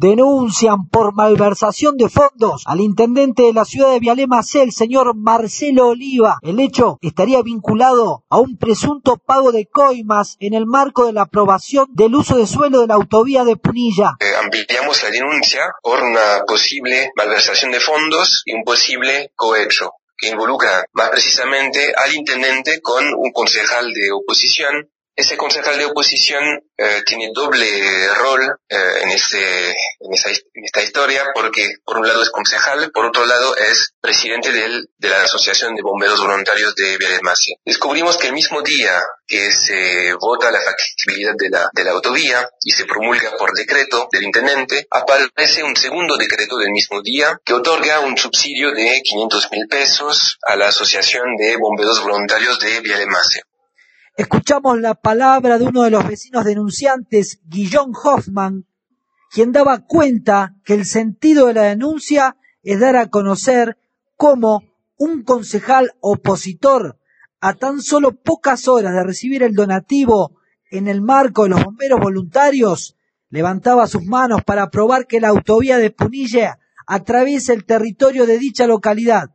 denuncian por malversación de fondos al intendente de la ciudad de Vialema el señor Marcelo Oliva. El hecho estaría vinculado a un presunto pago de coimas en el marco de la aprobación del uso de suelo de la autovía de Punilla. Eh, ampliamos la denuncia por una posible malversación de fondos y un posible cohecho que involucra más precisamente al intendente con un concejal de oposición ese concejal de oposición eh, tiene doble rol eh, en, este, en, esta historia porque por un lado es concejal, por otro lado es presidente del, de la Asociación de Bomberos Voluntarios de Masi. Descubrimos que el mismo día que se vota la factibilidad de la, de la autovía y se promulga por decreto del intendente, aparece un segundo decreto del mismo día que otorga un subsidio de 500 mil pesos a la Asociación de Bomberos Voluntarios de Masi. Escuchamos la palabra de uno de los vecinos denunciantes, Guillón Hoffman, quien daba cuenta que el sentido de la denuncia es dar a conocer cómo un concejal opositor a tan solo pocas horas de recibir el donativo en el marco de los bomberos voluntarios, levantaba sus manos para probar que la autovía de Punilla atraviesa el territorio de dicha localidad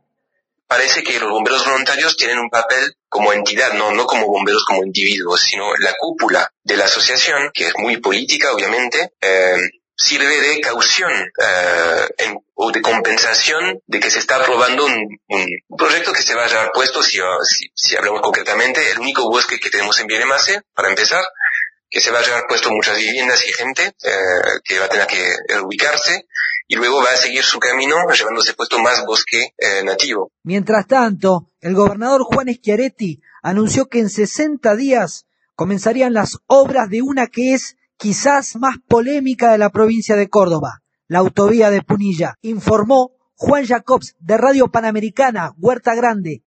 parece que los bomberos voluntarios tienen un papel como entidad, no, no como bomberos como individuos, sino la cúpula de la asociación, que es muy política, obviamente, eh, sirve de caución eh, o de compensación de que se está aprobando un, proyecto que se va a llevar puesto, si, si, hablamos concretamente, el único bosque que tenemos en Bienemase, para empezar, que se va a llevar puesto muchas viviendas y gente eh, que va a tener que ubicarse y luego va a seguir su camino llevándose puesto más bosque eh, nativo. Mientras tanto, el gobernador Juan Schiaretti anunció que en 60 días comenzarían las obras de una que es quizás más polémica de la provincia de Córdoba, la autovía de Punilla, informó Juan Jacobs de Radio Panamericana, Huerta Grande.